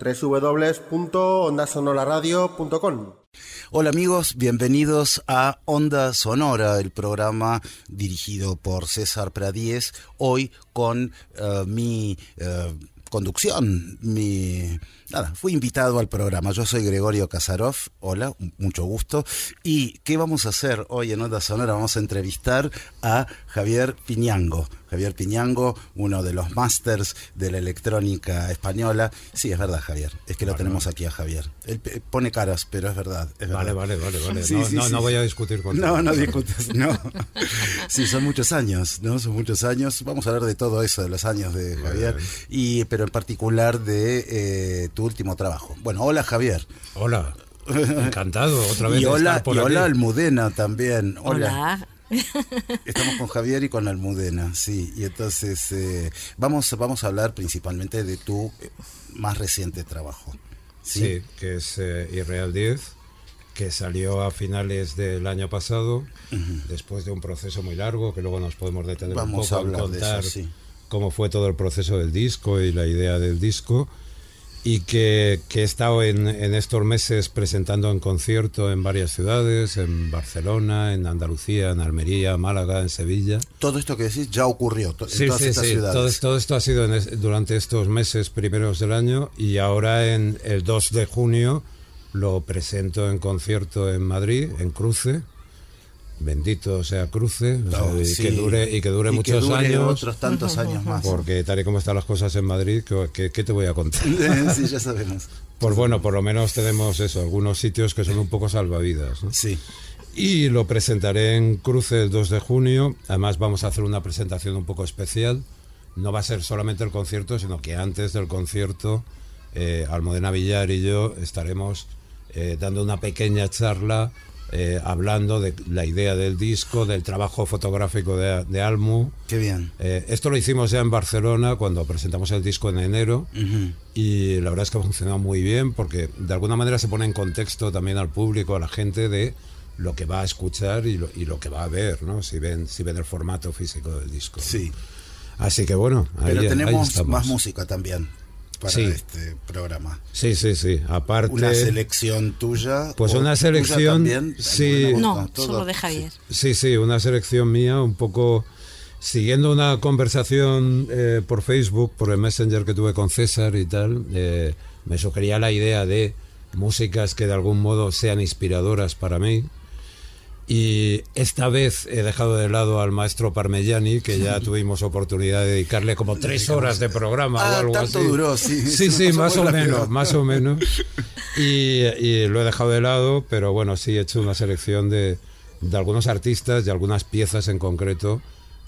www.ondasonoraradio.com. Hola amigos, bienvenidos a Onda Sonora, el programa dirigido por César Pradíez, hoy con uh, mi uh, conducción, mi nada, fui invitado al programa. Yo soy Gregorio Kasarov, hola, mucho gusto. ¿Y qué vamos a hacer hoy en Onda Sonora? Vamos a entrevistar a Javier Piñango. Javier Piñango, uno de los masters de la electrónica española. Sí, es verdad, Javier. Es que lo tenemos aquí a Javier. Él pone caras, pero es verdad. Es vale, vale, vale, vale. Sí, no, sí, no, sí. no, voy a discutir con No, no discutes, no. sí, son muchos años, ¿no? Son muchos años. Vamos a hablar de todo eso, de los años de Javier. Y, pero en particular de eh, tu último trabajo. Bueno, hola Javier. Hola. Encantado, otra vez. Y hola, estar por y aquí. hola Almudena también. Hola. Hola. Estamos con Javier y con Almudena, sí. Y entonces eh, vamos, vamos a hablar principalmente de tu eh, más reciente trabajo. Sí, sí que es eh, Irreal 10, que salió a finales del año pasado, uh -huh. después de un proceso muy largo, que luego nos podemos detener vamos un poco a a contar eso, sí. cómo fue todo el proceso del disco y la idea del disco y que, que, he estado en, en, estos meses presentando en concierto en varias ciudades, en Barcelona, en Andalucía, en Almería, Málaga, en Sevilla. Todo esto que decís ya ocurrió sí, en todas sí, estas sí. ciudades. Todo, todo, esto ha sido en, durante estos meses primeros del año y ahora en el 2 de junio lo presento en concierto en Madrid, en Cruce. Bendito sea Cruce no, o sea, y, sí. que dure, y que dure y muchos que dure años. otros tantos años más. Porque tal y como están las cosas en Madrid, ¿qué, qué te voy a contar? sí, ya sabemos. Pues bueno, por lo menos tenemos eso, algunos sitios que son un poco salvavidas. ¿no? Sí. Y lo presentaré en Cruce el 2 de junio. Además vamos a hacer una presentación un poco especial. No va a ser solamente el concierto, sino que antes del concierto, eh, Almudena Villar y yo estaremos eh, dando una pequeña charla eh, hablando de la idea del disco, del trabajo fotográfico de, de Almu. Qué bien. Eh, esto lo hicimos ya en Barcelona cuando presentamos el disco en enero uh -huh. y la verdad es que ha funcionado muy bien porque de alguna manera se pone en contexto también al público, a la gente de lo que va a escuchar y lo, y lo que va a ver, ¿no? Si ven, si ven el formato físico del disco. Sí. Así que bueno, ahí, Pero tenemos ahí más música también para sí. este programa. Sí, sí, sí. Aparte. Una selección tuya. Pues una selección. También, sí. No, solo de Javier. Sí, sí, una selección mía, un poco siguiendo una conversación eh, por Facebook, por el Messenger que tuve con César y tal. Eh, me sugería la idea de músicas que de algún modo sean inspiradoras para mí. Y esta vez he dejado de lado al maestro Parmigiani, que ya tuvimos oportunidad de dedicarle como tres horas de programa ah, o algo tanto así. duró, sí. Sí, sí, más o menos, más o menos. Y, y, lo he dejado de lado, pero bueno, sí he hecho una selección de, de algunos artistas y algunas piezas en concreto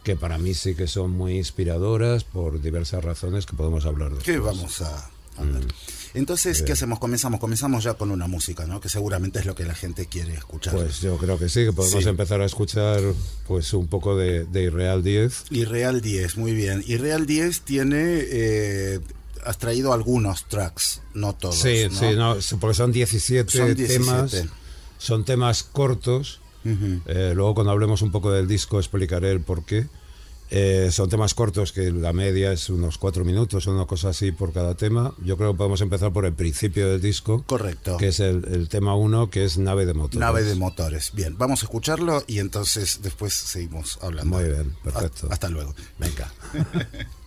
que para mí sí que son muy inspiradoras por diversas razones que podemos hablar de. ¿Qué vamos a? Mm. Entonces, ¿qué hacemos? Comenzamos, comenzamos ya con una música, ¿no? Que seguramente es lo que la gente quiere escuchar. Pues yo creo que sí, que podemos Sí. empezar a escuchar pues un poco de, de Irreal 10. Irreal 10, muy bien. Irreal 10 tiene. eh, has traído algunos tracks, no todos. Sí, ¿no? sí, no, porque son 17, Son 17. temas. Son temas cortos. Ujú. Eh, luego cuando hablemos un poco del disco explicaré el por qué. Eh, son temas cortos que la media es unos cuatro minutos una cosa así por cada tema. Yo creo que podemos empezar por el principio del disco, Correcto. que es el, el tema uno, que es Nave de Motores. Nave de motores. Bien, vamos a escucharlo y entonces después seguimos hablando. Muy bien, perfecto. Hasta luego. Venga.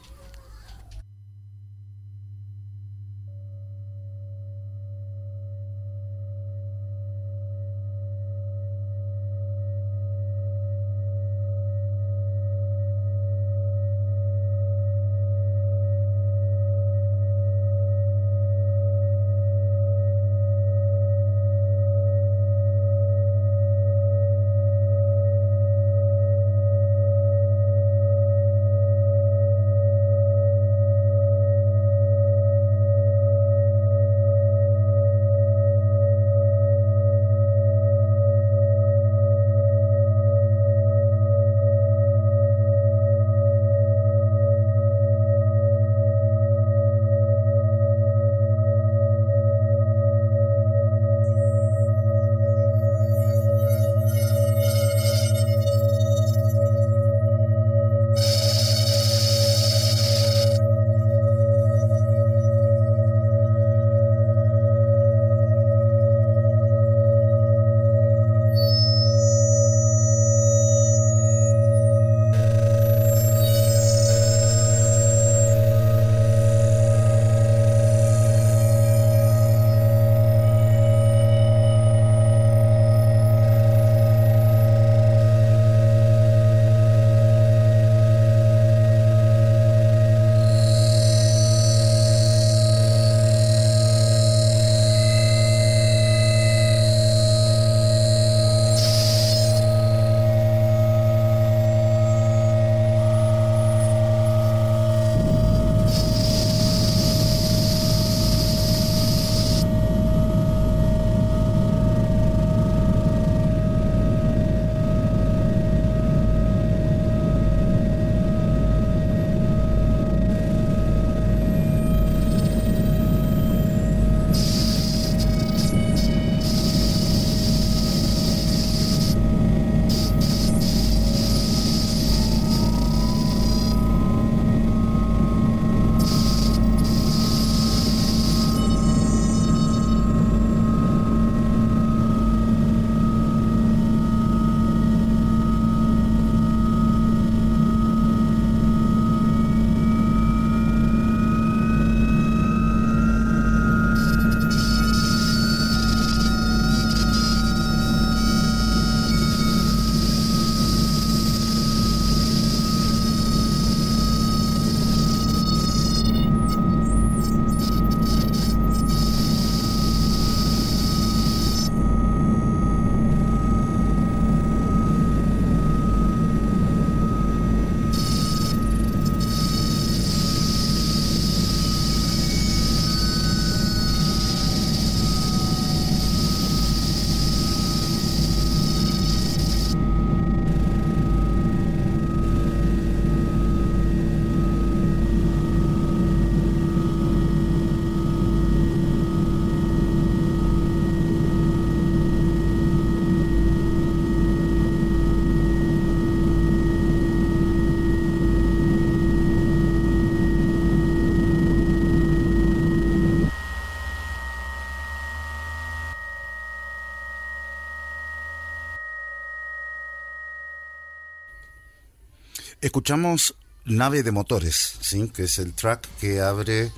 Escuchamos Nave de Motores, ¿sí? que es el track que abre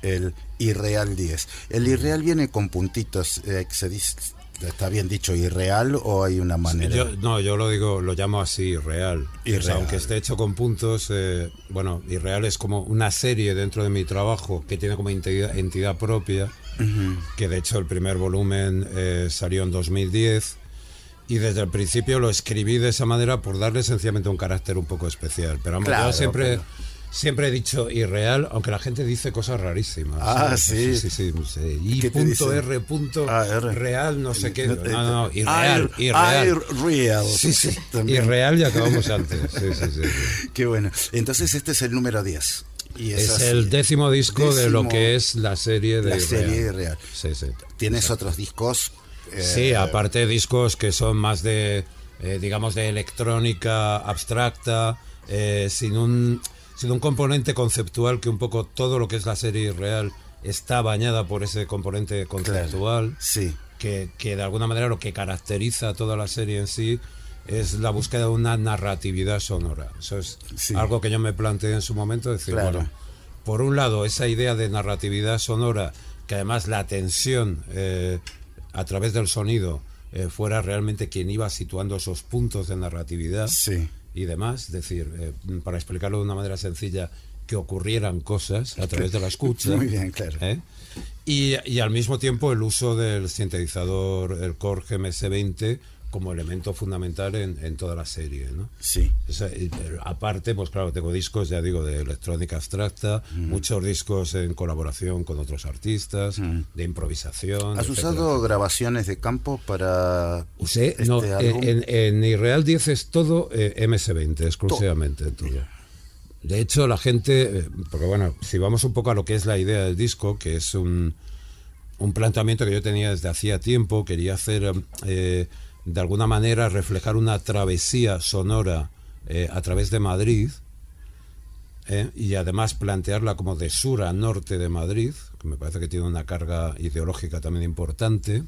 el Irreal 10. El Irreal viene con puntitos, eh, se dice, ¿Está bien dicho irreal o hay una manera? no, yo lo digo, lo llamo así, irreal. aunque esté hecho con puntos, eh, bueno, irreal es como una serie dentro de mi trabajo que tiene como entidad, propia, que de hecho el primer volumen eh, salió en 2010 y desde el principio lo escribí de esa manera por darle sencillamente un carácter un poco especial. Pero yo siempre... Siempre he dicho irreal, aunque la gente dice cosas rarísimas. Ah, sí. Sí, sí, sí. I punto R punto ah, real, no sé qué. No, no, irreal. irreal. real. Sí, sí. Irreal y acabamos antes. Sí, sí, sí. Qué bueno. Entonces este es el número 10. Y es, el décimo disco de lo que es la serie de La serie Irreal. Sí, sí. ¿Tienes otros discos? Sí, eh, aparte discos que son más de, eh, digamos, de electrónica abstracta, eh, sin un sino un componente conceptual que un poco todo lo que es la serie real está bañada por ese componente conceptual. sí. Que, que, de alguna manera lo que caracteriza toda la serie en sí es la búsqueda de una narratividad sonora. Eso es algo que yo me planteé en su momento, decir, bueno, por un lado, esa idea de narratividad sonora, que además la tensión eh, a través del sonido eh, fuera realmente quien iba situando esos puntos de narratividad. Sí y demás, es decir, eh, para explicarlo de una manera sencilla, que ocurrieran cosas a través de la escucha. Muy bien, claro. ¿eh? Y, y, al mismo tiempo el uso del sintetizador, el Core GMS-20, como elemento fundamental en, en toda la serie, ¿no? Sí. aparte, pues claro, tengo discos, ya digo, de electrónica abstracta, muchos discos en colaboración con otros artistas, de improvisación. ¿Has usado grabaciones de campo para Usé, este no, En, en Irreal 10 es todo eh, MS-20, exclusivamente todo. De hecho, la gente, eh, porque bueno, si vamos un poco a lo que es la idea del disco, que es un, un planteamiento que yo tenía desde hacía tiempo, quería hacer... Eh, de alguna manera reflejar una travesía sonora eh, a través de Madrid eh, y además plantearla como de sur a norte de Madrid, que me parece que tiene una carga ideológica también importante.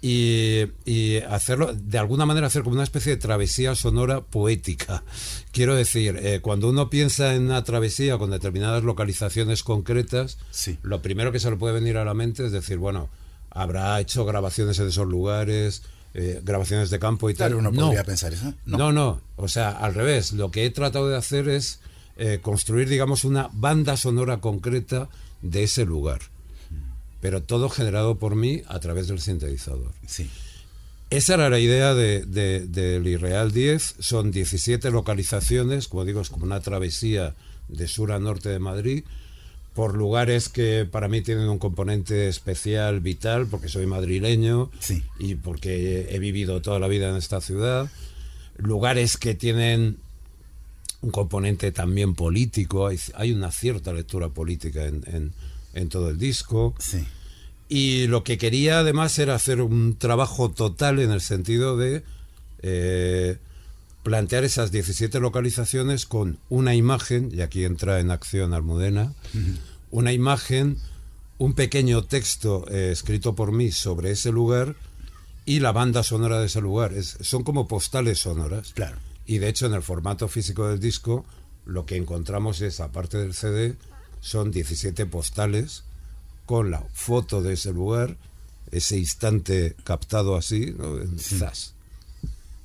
Y, hacerlo, de alguna manera, hacer como una especie de travesía sonora poética. Quiero decir, eh, cuando uno piensa en una travesía con determinadas localizaciones concretas, lo primero que se le puede venir a la mente es decir, bueno, habrá hecho grabaciones en esos lugares, eh, grabaciones de campo y tal. uno podría pensar eso. No. no. O sea, al revés. Lo que he tratado de hacer es eh, construir, digamos, una banda sonora concreta de ese lugar. Pero todo generado por mí a través del sintetizador. Sí. Esa era la idea del de, de, Irreal 10. Son 17 localizaciones, como digo, es como una travesía de sur a norte de Madrid por lugares que para mí tienen un componente especial, vital, porque soy madrileño y porque he vivido toda la vida en esta ciudad. Lugares que tienen un componente también político, hay, una cierta lectura política en, todo el disco. Y lo que quería además era hacer un trabajo total en el sentido de eh, plantear esas 17 localizaciones con una imagen, y aquí entra en acción Almudena, una imagen, un pequeño texto eh, escrito por mí sobre ese lugar y la banda sonora de ese lugar. son como postales sonoras. Claro. Y de hecho en el formato físico del disco lo que encontramos es, aparte del CD, son 17 postales con la foto de ese lugar, ese instante captado así, ¿no? en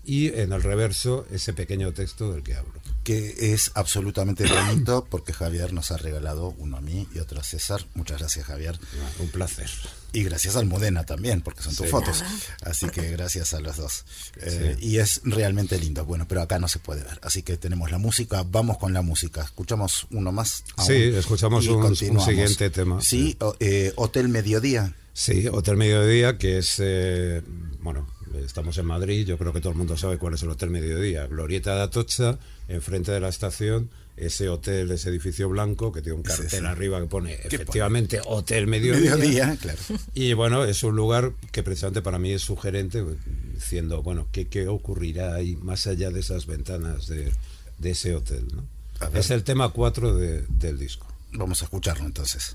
Y en el reverso ese pequeño texto del que hablo que es absolutamente bonito porque Javier nos ha regalado uno a mí y otro a César. Muchas gracias, Javier. Un placer. Y gracias al Modena también, porque son tus fotos. Así que gracias a los dos. Eh, y es realmente lindo. Bueno, pero acá no se puede ver. Así que tenemos la música. Vamos con la música. Escuchamos uno más. sí, escuchamos un, siguiente tema. Sí, eh, Hotel Mediodía. Sí, Hotel Mediodía, que es, eh, bueno, estamos en Madrid, yo creo que todo el mundo sabe cuál es el Hotel Mediodía. Glorieta de Atocha, enfrente de la estación, ese hotel, ese edificio blanco que tiene un cartel arriba que pone efectivamente Hotel Mediodía. claro. Y bueno, es un lugar que precisamente para mí es sugerente, diciendo, bueno, ¿qué, qué ocurrirá ahí más allá de esas ventanas de, ese hotel? Es el tema 4 del disco. Vamos a escucharlo entonces.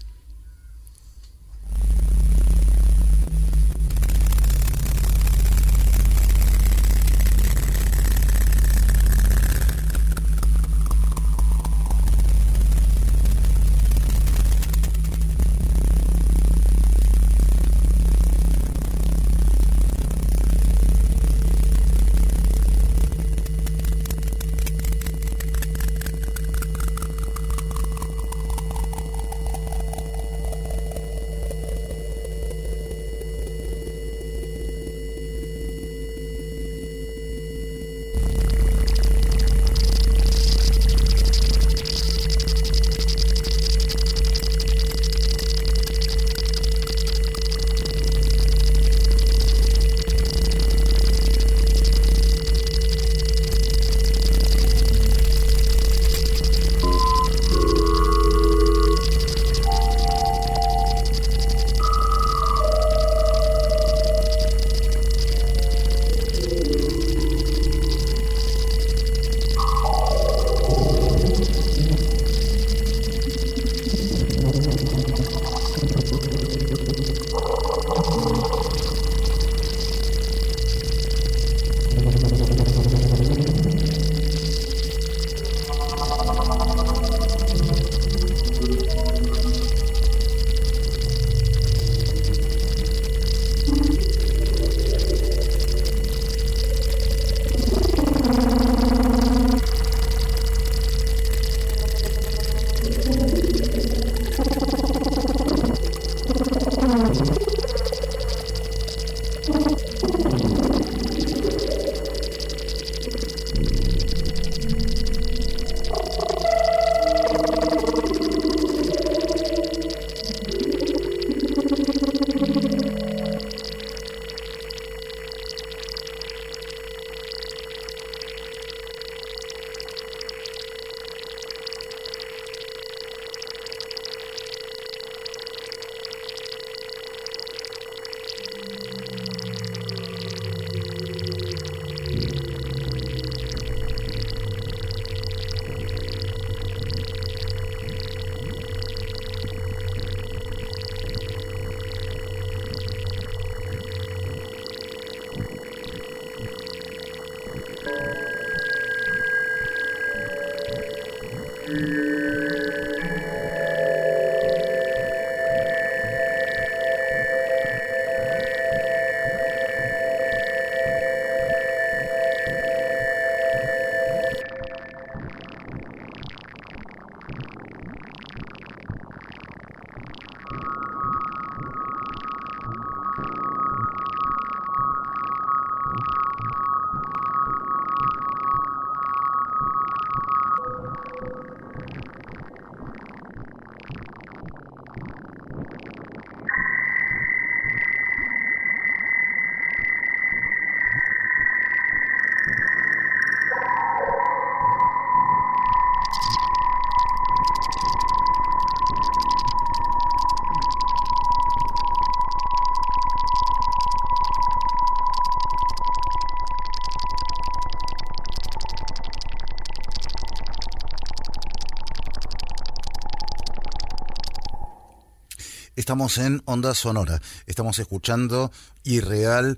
Estamos en Onda Sonora. Estamos escuchando Irreal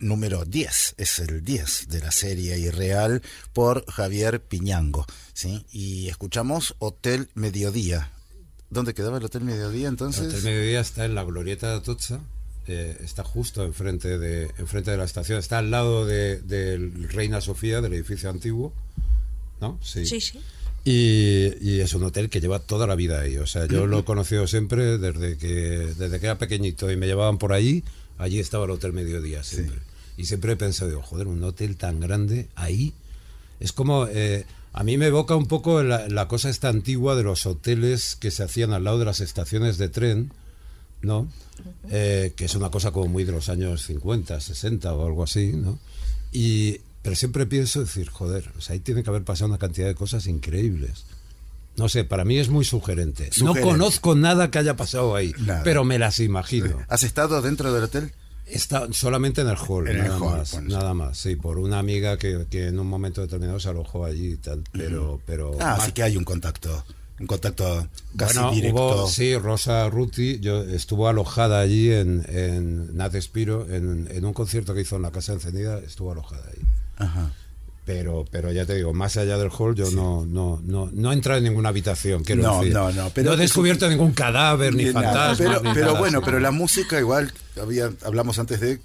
número 10. Es el 10 de la serie Irreal por Javier Piñango. ¿sí? Y escuchamos Hotel Mediodía. ¿Dónde quedaba el Hotel Mediodía entonces? El Hotel Mediodía está en la Glorieta de Atocha. Eh, está justo enfrente de, enfrente de la estación. Está al lado de, del Reina Sofía, del edificio antiguo. ¿No? Sí, sí. Y, es un hotel que lleva toda la vida ahí. O sea, yo lo he conocido siempre desde que, desde que era pequeñito y me llevaban por allí. Allí estaba el Hotel Mediodía siempre. Y siempre he pensado, joder, un hotel tan grande ahí. Es como. Eh, a mí me evoca un poco la, cosa esta antigua de los hoteles que se hacían al lado de las estaciones de tren, ¿no? Eh, que es una cosa como muy de los años 50, 60 o algo así, ¿no? Y pero siempre pienso decir, joder, o sea, ahí tiene que haber pasado una cantidad de cosas increíbles. No sé, para mí es muy sugerente. No conozco nada que haya pasado ahí, pero me las imagino. ¿Has estado dentro del hotel? Está solamente en el hall, nada más, nada más, sí, por una amiga que, en un momento determinado se alojó allí y tal, pero... pero ah, sí que hay un contacto, un contacto casi directo. sí, Rosa Ruti yo, estuvo alojada allí en, en Nat Espiro, en, en un concierto que hizo en la Casa Encendida, estuvo alojada ahí. Pero, pero ya te digo, más allá del hall, yo no, no, no, no he entrado en ninguna habitación, quiero no, decir. No, no, pero no he descubierto ningún cadáver, ni, fantasma. Pero, bueno, pero la música igual, había, hablamos antes de...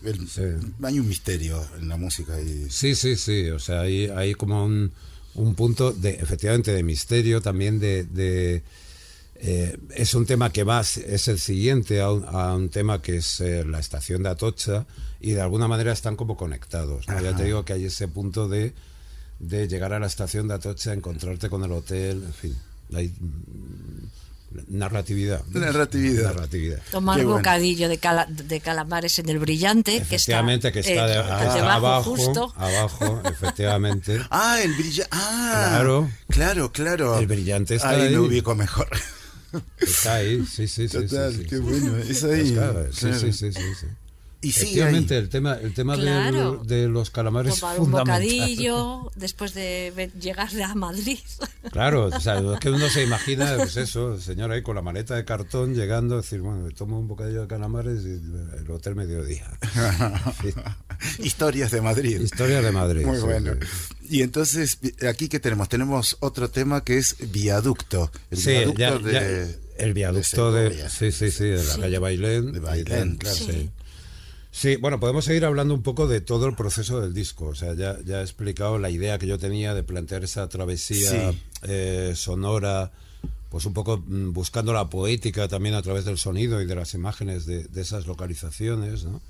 Hay un misterio en la música. Y... Sí, sí, sí, o sea, hay, hay como un, un punto, de efectivamente, de misterio, también de... de eh, es un tema que va, es el siguiente a un, tema que es eh, la estación de Atocha y de alguna manera están como conectados. Ya te digo que hay ese punto de, de llegar a la estación de Atocha, encontrarte con el hotel, en fin, hay mm, narratividad. Narratividad. narratividad. Tomar un bocadillo de, de, calamares en el brillante, efectivamente, que está, que está eh, abajo, justo. abajo, efectivamente. Ah, el brillante. Ah, claro, claro, claro. El brillante está ahí. Ahí lo ubico mejor. Está ahí, sí, sí, sí. Total, sí, qué bueno. Es ahí. sí, sí, sí, sí, Y Efectivamente, el tema, el tema de, los calamares Tomar un bocadillo después de llegar a Madrid. Claro, o sea, es que uno se imagina, pues eso, el señor ahí con la maleta de cartón llegando, decir, bueno, tomo un bocadillo de calamares y el hotel mediodía. Historias de Madrid. Historias de Madrid. Muy bueno. Y entonces, aquí que tenemos, tenemos otro tema que es viaducto. El viaducto de, el viaducto de, sí, sí, sí, de la calle Bailén. De Bailén, claro. Sí. Sí, bueno, podemos seguir hablando un poco de todo el proceso del disco. O sea, ya, ya he explicado la idea que yo tenía de plantear esa travesía eh, sonora, pues un poco mm, buscando la poética también a través del sonido y de las imágenes de, de esas localizaciones, ¿no?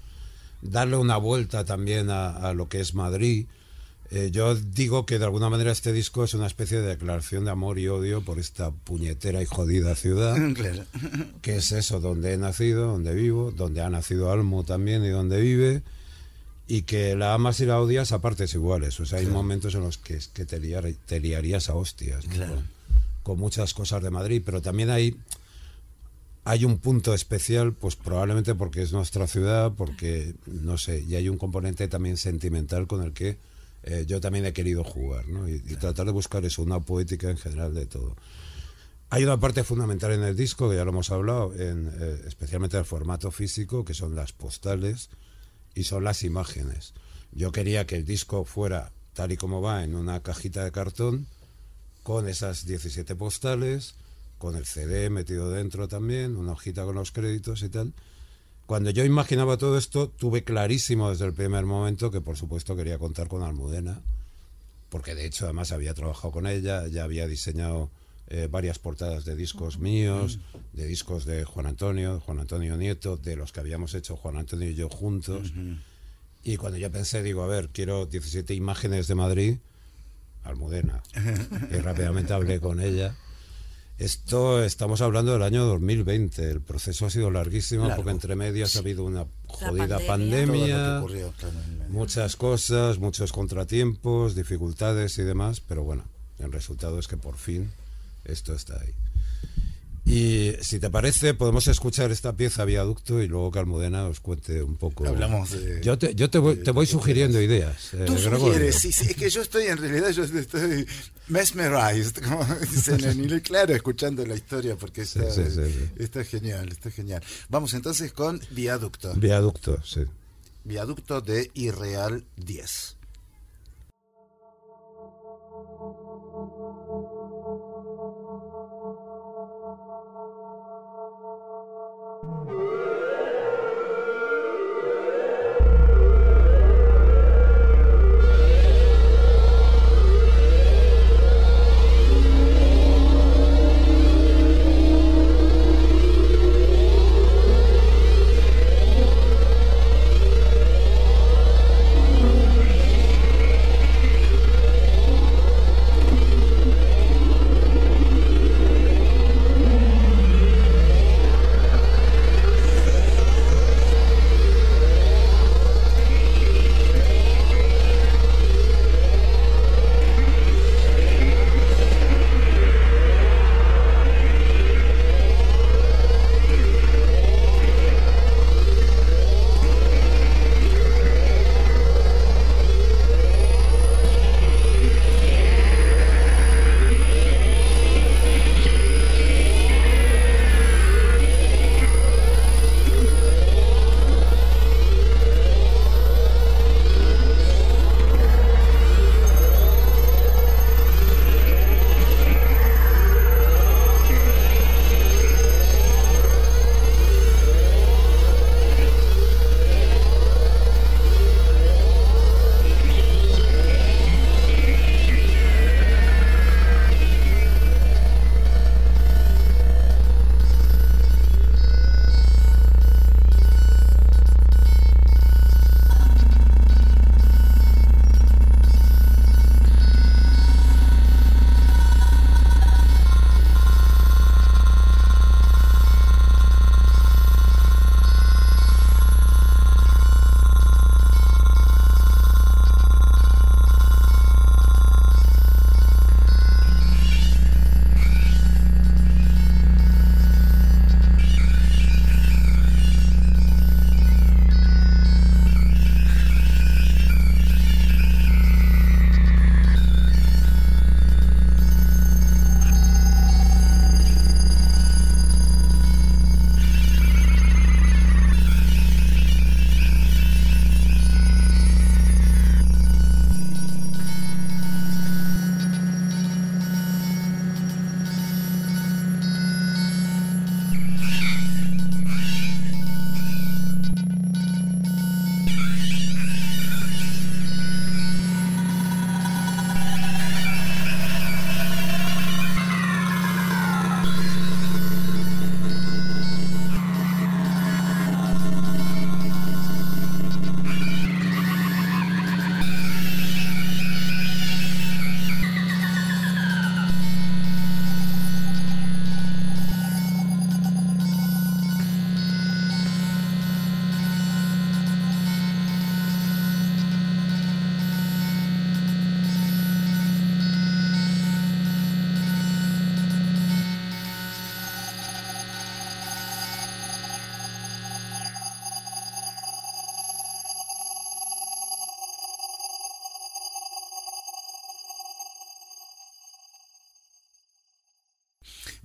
Darle una vuelta también a, a lo que es Madrid eh, yo digo que de alguna manera este disco es una especie de declaración de amor y odio por esta puñetera y jodida ciudad. Claro. Que es eso, donde he nacido, donde vivo, donde ha nacido Almo también y donde vive. Y que la amas y la odias a partes iguales. O sea, hay momentos en los que, que te, liarías a hostias. Con, muchas cosas de Madrid. Pero también hay hay un punto especial, pues probablemente porque es nuestra ciudad, porque, no sé, y hay un componente también sentimental con el que eh, yo también he querido jugar, ¿no? Y, tratar de buscar eso, una poética en general de todo. Hay una parte fundamental en el disco, que ya lo hemos hablado, en, eh, especialmente el formato físico, que son las postales y son las imágenes. Yo quería que el disco fuera tal y como va en una cajita de cartón con esas 17 postales, con el CD metido dentro también, una hojita con los créditos y tal. Cuando yo imaginaba todo esto, tuve clarísimo desde el primer momento que por supuesto quería contar con Almudena, porque de hecho además había trabajado con ella, ya había diseñado eh, varias portadas de discos míos, de discos de Juan Antonio, Juan Antonio Nieto, de los que habíamos hecho Juan Antonio y yo juntos. Y cuando yo pensé, digo, a ver, quiero 17 imágenes de Madrid, Almudena. y rápidamente hablé con ella. Esto estamos hablando del año 2020. El proceso ha sido larguísimo Largo. porque entre medias ha habido una jodida pandemia. ocurrió, muchas cosas, muchos contratiempos, dificultades y demás, pero bueno, el resultado es que por fin esto está ahí. Y si te parece, podemos escuchar esta pieza Viaducto y luego que Almudena os cuente un poco. Hablamos de- Yo te, yo te voy, te voy sugiriendo ideas. eh, Tú Gregorio. sugieres, sí, sí, es que yo estoy, en realidad, yo estoy mesmerized, como dicen en inglés, claro, escuchando la historia, porque está, Sí, sí, sí, sí. está genial, está genial. Vamos entonces con Viaducto, Viaducto, sí. Viaducto de Irreal 10.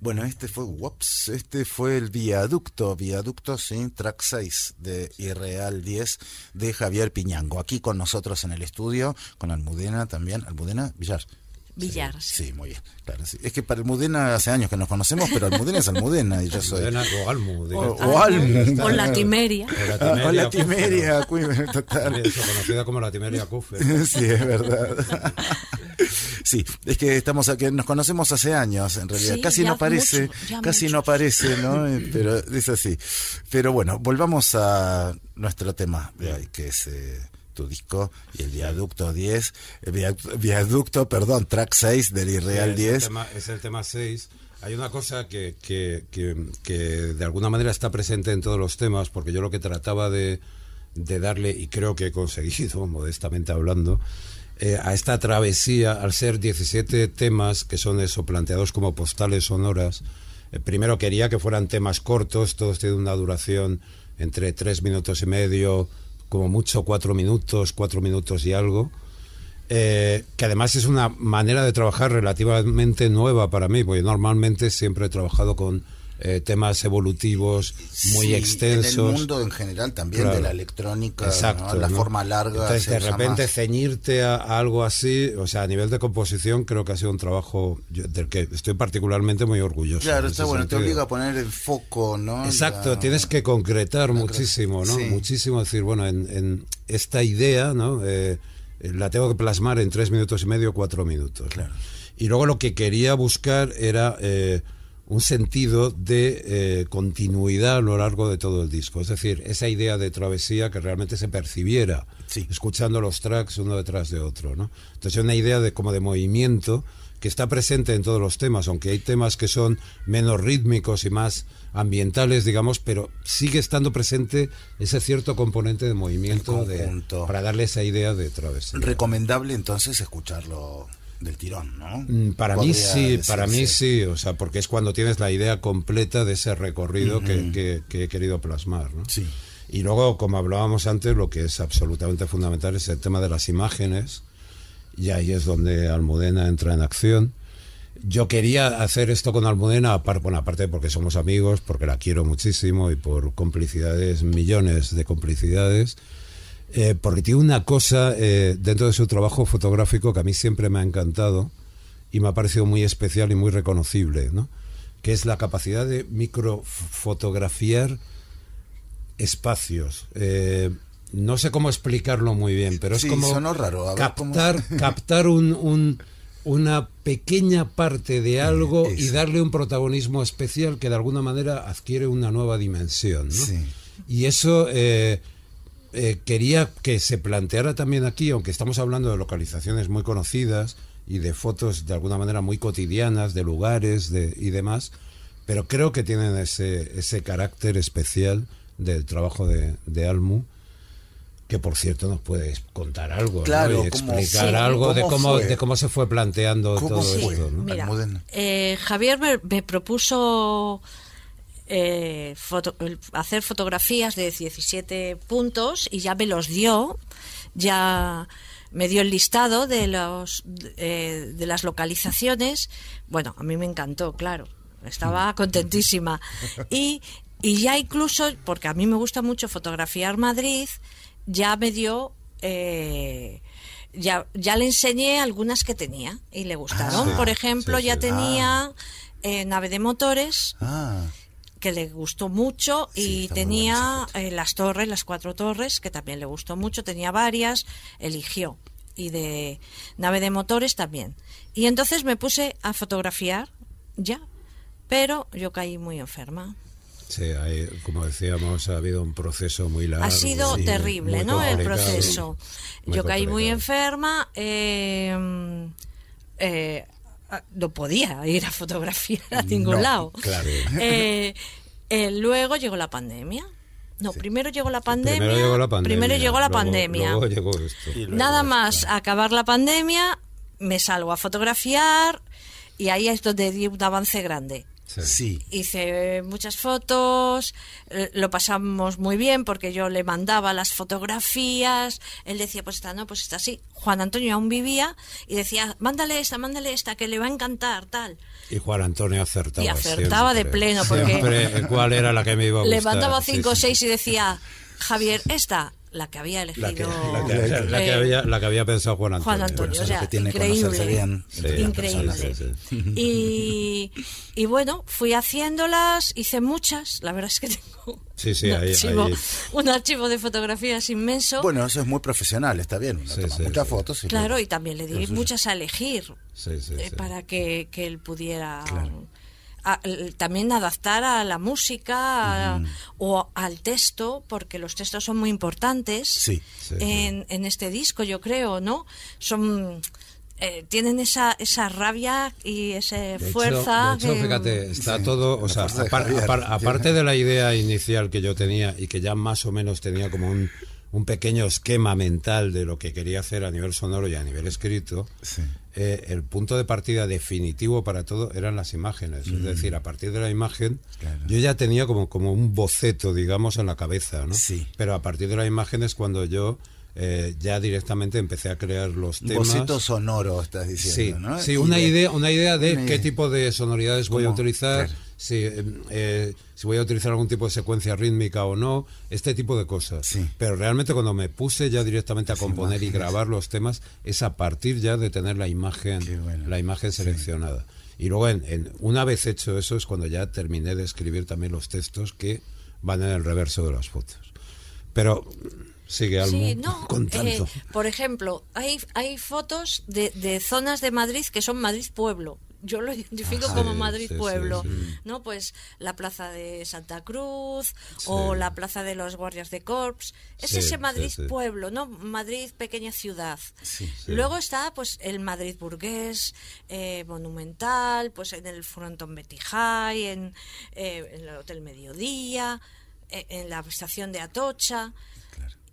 Bueno, este fue, whoops, este fue el viaducto, viaducto sin track 6 de Irreal 10 de Javier Piñango. Aquí con nosotros en el estudio, con Almudena también. Almudena Villar. Villar. Sí, muy bien. Claro, sí. Es que para Almudena hace años que nos conocemos, pero Almudena es Almudena y yo soy. Almudena o Almu, O, o Almu. Con la timeria. O la Ah, o la Cufe. Timeria, Cuive, total. Eso, conocida como la Timeria Cufe. Sí, es verdad. Sí, es que estamos aquí, nos conocemos hace años, en realidad. Sí, casi no parece, mucho, casi mucho. no parece, ¿no? Eh, Pero es así. Pero bueno, volvamos a nuestro tema de hoy, que es eh, tu disco y el Viaducto 10, el viaducto, viaducto, perdón, track 6 del Irreal es 10. El tema, es el tema 6. Hay una cosa que, que, que, que de alguna manera está presente en todos los temas, porque yo lo que trataba de, de darle, y creo que he conseguido, modestamente hablando, eh, a esta travesía, al ser 17 temas que son eso, planteados como postales sonoras, eh, primero quería que fueran temas cortos, todos tienen una duración entre tres minutos y medio, como mucho cuatro minutos, cuatro minutos y algo. Eh, que además es una manera de trabajar relativamente nueva para mí, porque normalmente siempre he trabajado con eh, temas evolutivos muy Sí, extensos. En el mundo en general también Claro. de la electrónica, Exacto, ¿no? la ¿no? forma larga. Entonces, se de usa repente, más. ceñirte a, a algo así, o sea, a nivel de composición, creo que ha sido un trabajo yo- del que estoy particularmente muy orgulloso. Claro, está bueno, te obliga a poner el foco, ¿no? Exacto, La- tienes que concretar muchísimo, ¿no? sí. Muchísimo, decir, bueno, en, en esta idea, ¿no? Eh, la tengo que plasmar en tres minutos y medio, cuatro minutos. Claro. Y luego lo que quería buscar era eh, un sentido de eh, continuidad a lo largo de todo el disco. Es decir, esa idea de travesía que realmente se percibiera Sí. escuchando los tracks uno detrás de otro, ¿no? Entonces una idea de como de movimiento que está presente en todos los temas, aunque hay temas que son menos rítmicos y más ambientales, digamos, pero sigue estando presente ese cierto componente de movimiento de, para darle esa idea de travesía. Recomendable entonces escucharlo del tirón, ¿no? Mm, Para mí sí, para mí sí, o sea, porque es cuando tienes la idea completa de ese recorrido que, que- que he querido plasmar. ¿no? Sí. Y luego, como hablábamos antes, lo que es absolutamente fundamental es el tema de las imágenes, y ahí es donde Almudena entra en acción. Yo quería hacer esto con Almudena, apar- bueno, aparte porque somos amigos, porque la quiero muchísimo y por complicidades, millones de complicidades, eh, porque tiene una cosa eh, dentro de su trabajo fotográfico que a mí siempre me ha encantado y me ha parecido muy especial y muy reconocible, ¿no? que es la capacidad de microfotografiar espacios. Eh, no sé cómo explicarlo muy bien, pero es Sí, como raro. A ver, ¿cómo? captar, captar un, un- una pequeña parte de algo y darle un protagonismo especial que de alguna manera adquiere una nueva dimensión. ¿no? Sí. Y eso eh, eh, quería que se planteara también aquí, aunque estamos hablando de localizaciones muy conocidas y de fotos de alguna manera muy cotidianas, de lugares de, y demás, pero creo que tienen ese, ese carácter especial del trabajo de, de Almu, que por cierto nos puedes contar algo ¿no? Y cómo- explicar Sí. algo de ¿Cómo fue? de cómo se fue planteando ¿Cómo todo fue? esto. ¿no? Mira, eh, Javier me, me propuso eh, foto- hacer fotografías de 17 puntos y ya me los dio, ya me dio el listado de los eh, de las localizaciones. Bueno, a mí me encantó, claro, estaba contentísima. Y y ya incluso porque a mí me gusta mucho fotografiar Madrid, ya me dio eh, ya, ya le enseñé algunas que tenía y le gustaron. Ah, Por ejemplo, sí, ya tenía eh, nave de motores. Ah, que le gustó mucho y tenía eh, las torres, las cuatro torres, que también le gustó mucho, tenía varias, eligió. Y de nave de motores también. Y entonces me puse a fotografiar ya, pero yo caí muy enferma. Sí, hay, como decíamos, ha habido un proceso muy largo. ha sido terrible, ¿no? El proceso. Yo caí muy enferma. eh, eh, no podía ir a fotografiar a ningún No, lado. claro. Eh, eh, luego llegó la pandemia. No, primero llegó la pandemia. Primero llegó la pandemia. primero llegó la luego- pandemia. Luego llegó esto. Y luego Nada esto. más acabar la pandemia, me salgo a fotografiar y ahí es donde di un avance grande. Sí. sí. Hice muchas fotos, eh, lo pasamos muy bien porque yo le mandaba las fotografías, él decía, pues esta no, pues esta sí. Juan Antonio aún vivía y decía, mándale esta, mándale esta, que le va a encantar, tal. Y Juan Antonio acertaba. Y acertaba de pleno, porque Siempre cuál era la que me iba a gustar. Le mandaba cinco o sí. seis y decía, Javier, esta, la que había elegido La que- La que, la que había, la que había pensado Juan Antonio. Juan Antonio, o sea, que tiene increíble, bien increíble. personas. Sí, sí, Y, y bueno, fui haciéndolas, hice muchas, la verdad es que tengo Sí, sí, un, ahí- archivo, ahí- un archivo de fotografías inmenso. Bueno, eso es muy profesional, está bien. Muchas sí. fotos. y claro, y también le di muchas a elegir Sí, sí, eh, sí. para que, que él pudiera Claro. A- también adaptar a la música a- o al texto, porque los textos son muy importantes Sí, sí, en, en este disco, yo creo, ¿no? Son eh, tienen esa esa rabia y esa De hecho- fuerza. de hecho, que- fíjate, está Sí, todo, o sea, apar- apar- aparte de la idea inicial que yo tenía y que ya más o menos tenía como un, un pequeño esquema mental de lo que quería hacer a nivel sonoro y a nivel escrito, Sí. Eh, el punto de partida definitivo para todo eran las imágenes. Es decir, a partir de la imagen, Mm. Claro. yo ya tenía como, como un boceto, digamos, en la cabeza, ¿no? Sí. Pero a partir de la imagen es cuando yo eh, ya directamente empecé a crear los temas. boceto sonoro, estás Sí, diciendo, ¿no? sí Y una de- idea, una idea de una qué tipo de sonoridades voy a utilizar, Claro. Si, eh, eh, si voy a utilizar algún tipo de secuencia rítmica o no, este tipo de cosas. Sí. Pero realmente cuando me puse ya directamente a Las componer y grabar los temas, es a partir ya de tener la imagen, bueno. la imagen seleccionada. Y luego, en, en- una vez hecho eso, es cuando ya terminé de escribir también los textos que van en el reverso de las fotos. Pero sigue algo Sí, no. contando. eh, por ejemplo, hay, hay fotos de, de zonas de Madrid que son Madrid Pueblo. Yo lo identifico Ah, como sí, Madrid sí, Pueblo, sí. ¿no? Pues la plaza de Santa Cruz o la plaza de los Guardias de Corps. Es ese Madrid. Pueblo, ¿no? Madrid pequeña ciudad. Luego está pues el Madrid burgués, eh, monumental, pues en el frontón High, en, eh, en el Hotel Mediodía, eh, en la estación de Atocha.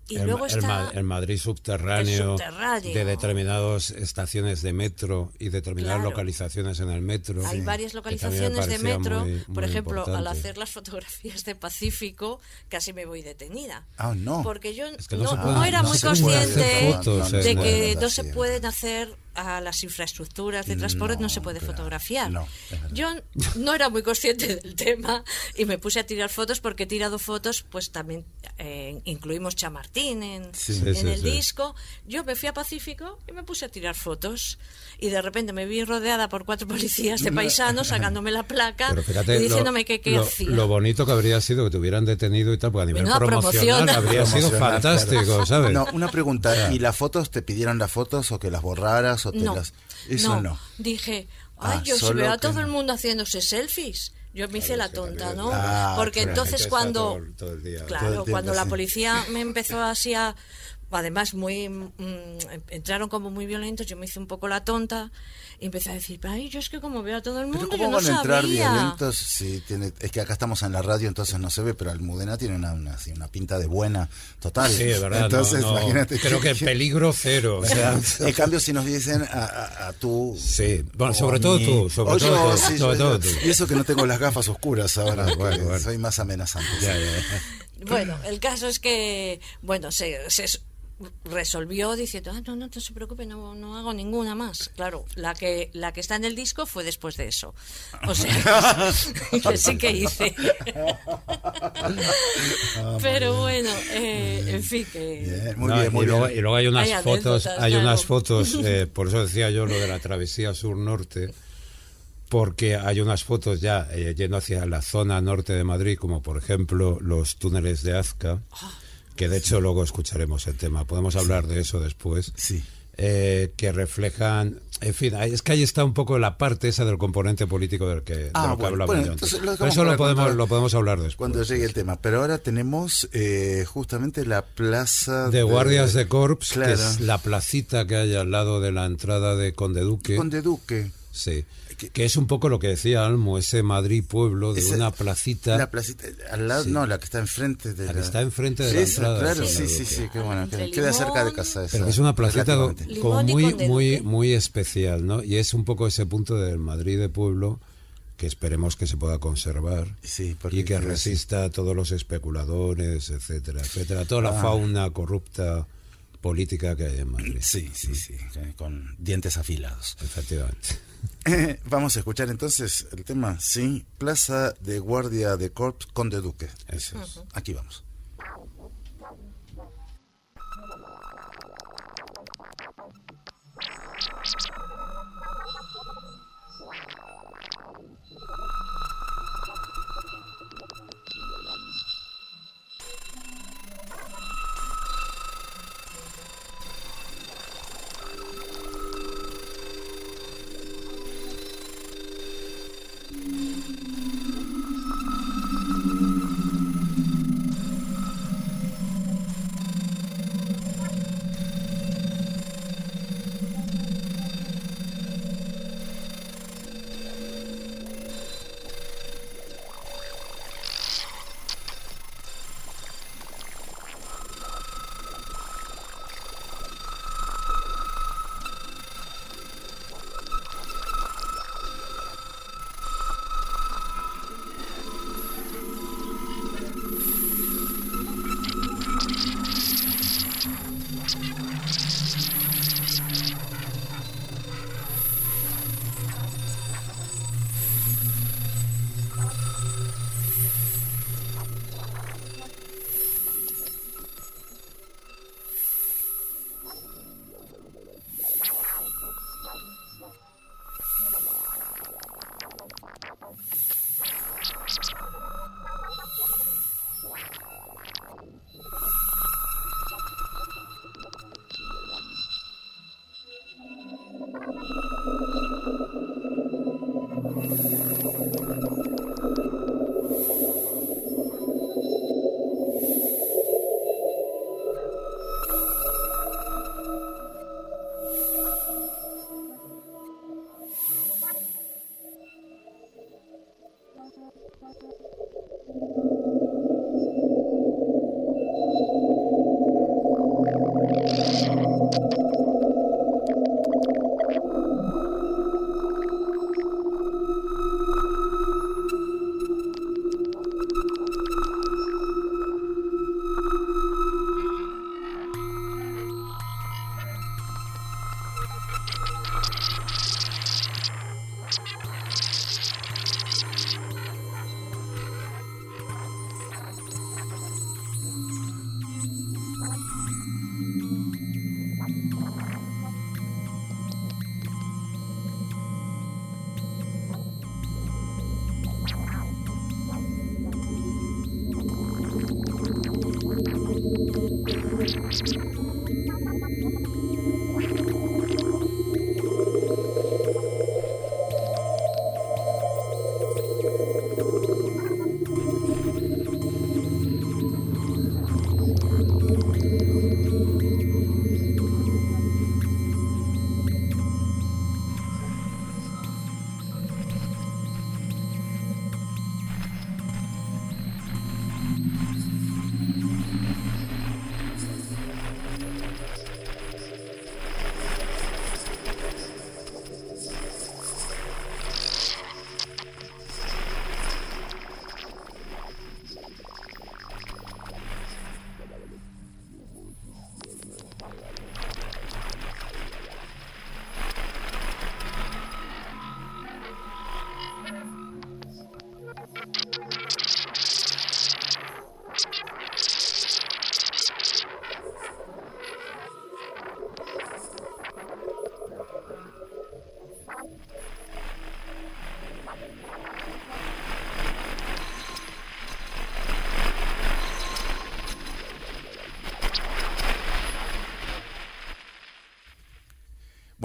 Y el, luego el está Ma- el Madrid subterráneo, el subterráneo. de determinadas estaciones de metro y determinadas Claro. localizaciones en el metro. Hay varias localizaciones de metro. muy- Por muy ejemplo, al hacer las fotografías de Pacífico, casi me voy detenida. Ah, no. Porque yo Es que no era no muy consciente fotos de que no se pueden hacer a las infraestructuras de transporte, no, No, se puede claro. fotografiar. No, yo no era muy consciente del tema y me puse a tirar fotos porque he tirado fotos, pues también eh, incluimos Chamartín en, Sí. En sí, el sí. disco. Yo me fui a Pacífico y me puse a tirar fotos. Y de repente me vi rodeada por cuatro policías de paisanos sacándome la placa fíjate y lo- diciéndome que qué lo, hacía. lo bonito que habría sido que te hubieran detenido y tal, porque a nivel promocional habría sido fantástico, claro. ¿sabes? No, una pregunta. ¿Y las fotos te pidieron las fotos o que las borraras o te no, las.? Eso no. Dije, ay, Ah, yo si veo a todo no. el mundo haciéndose selfies. Yo me hice la tonta, ¿no? Ah, Porque claro. entonces cuando... todo el- todo el día. Todo Claro, el cuando la policía me empezó así a... Además, muy mm, entraron como muy violentos, yo me hice un poco la tonta y empecé a decir, ay, yo es que como veo a todo el Pero mundo, ¿cómo yo no van a entrar sabía. violentos si tiene, es que acá estamos en la radio entonces no se ve, pero Almudena tiene una, una, una pinta de buena total. Sí, es verdad. no, Entonces, no, imagínate. Creo que peligro cero. O sea, en cambio, si nos dicen a, a- a tú. Sí, bueno, sobre todo mí, tú, sobre o todo sí, sobre yo- todo tú. Y eso que no tengo las gafas oscuras ahora, Ah, bueno, que bueno. soy más amenazante. ya, ya, ya. Bueno, el caso es que, bueno, se, se resolvió diciendo, ah, no, no, no se preocupe, no, no hago ninguna más. Claro, la que, la que está en el disco fue después de eso. O sea, que sí que hice. Pero bueno, eh, en fin, que... Bien, muy No, bien, muy y, luego, bien. y luego hay unas Hay fotos, hay claro. unas fotos, eh, por eso decía yo lo de la travesía sur-norte, porque hay unas fotos ya eh, yendo hacia la zona norte de Madrid, como por ejemplo los túneles de Azca, que de hecho luego escucharemos el tema, podemos hablar de eso después. Sí. eh, que reflejan, en fin, es que ahí está un poco la parte esa del componente político del que, de Ah, lo que bueno, hablaba bueno, yo entonces antes. lo eso lo podemos, lo podemos hablar después. Cuando llegue el tema. Pero ahora tenemos eh, justamente la plaza de guardias de corps, Claro. que es la placita que hay al lado de la entrada de Conde Duque. Conde Duque. Sí. Que es un poco lo que decía Almo, ese Madrid pueblo de una placita. La placita, al lado, Sí. no, la que está enfrente de La que la... está enfrente de Sí, la sí, entrada claro, sí, sí, qué bueno. Que Queda cerca de casa esa. Pero que es una placita como muy, muy, muy especial, ¿no? Y es un poco ese punto del Madrid de pueblo que esperemos que se pueda conservar Sí, y que que resista a todos los especuladores, etcétera, etcétera, toda la Ah. fauna corrupta política que hay en Madrid. Sí, sí, sí, con dientes afilados. Efectivamente. Vamos a escuchar entonces el tema, sí, Plaza de Guardia de Corps Conde Duque. Eso es. Aquí vamos.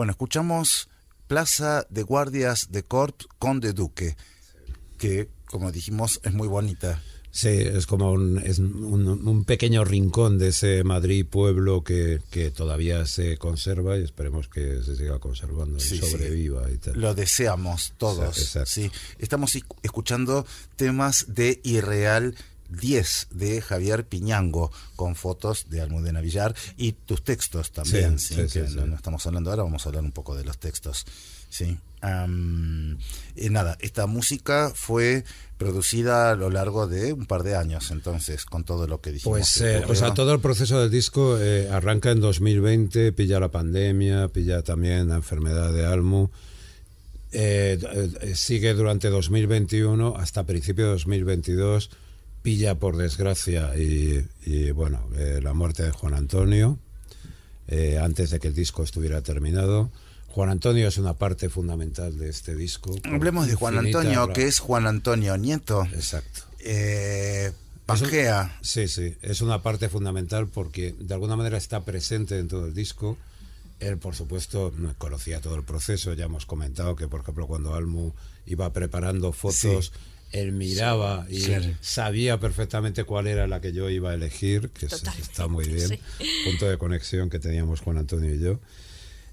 Bueno, escuchamos Plaza de Guardias de Corps Conde Duque, que, como dijimos, es muy bonita. Sí, es como un, es un, pequeño rincón de ese Madrid pueblo que, que, todavía se conserva y esperemos que se siga conservando y sobreviva. Y tal. Lo deseamos todos. Sí, Estamos escuchando temas de Irreal 10 de Javier Piñango, con fotos de Almudena Villar y tus textos también, sí, que no, estamos hablando ahora, vamos a hablar un poco de los textos. Sí. y nada, esta música fue producida a lo largo de un par de años, entonces, con todo lo que dijimos. Pues, eh, o sea, todo el proceso del disco eh, arranca en 2020, pilla la pandemia, pilla también la enfermedad de Almu. Eh, sigue durante 2021 hasta principio de 2022 pilla por desgracia y, bueno, eh, la muerte de Juan Antonio, eh, antes de que el disco estuviera terminado. Juan Antonio es una parte fundamental de este disco. Hablemos de Juan Antonio, que es Juan Antonio Nieto. Exacto. Eh, Pangea. sí, sí, es una parte fundamental porque de alguna manera está presente en todo el disco. Él, por supuesto, no conocía todo el proceso. Ya hemos comentado que, por ejemplo, cuando Almu iba preparando fotos, él miraba y sabía perfectamente cuál era la que yo iba a elegir, que está muy bien, punto de conexión que teníamos Juan Antonio y yo.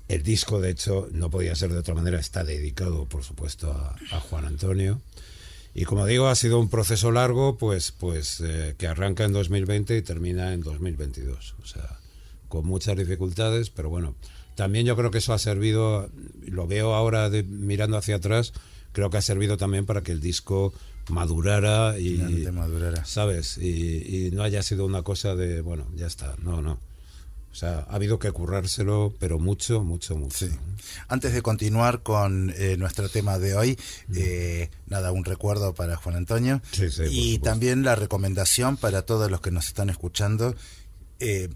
El disco, de hecho, no podía ser de otra manera, está dedicado, por supuesto, a, Juan Antonio. Y como digo, ha sido un proceso largo, pues, pues eh, que arranca en 2020 y termina en 2022. O sea, con muchas dificultades, pero bueno, también yo creo que eso ha servido, lo veo ahora mirando hacia atrás, creo que ha servido también para que el disco madurara y madurara. sabes y, no haya sido una cosa de bueno ya está no no. O sea ha habido que currárselo pero mucho mucho mucho antes de continuar con eh, nuestro tema de hoy mm. eh, nada un recuerdo para Juan Antonio. Y también la recomendación para todos los que nos están escuchando eh,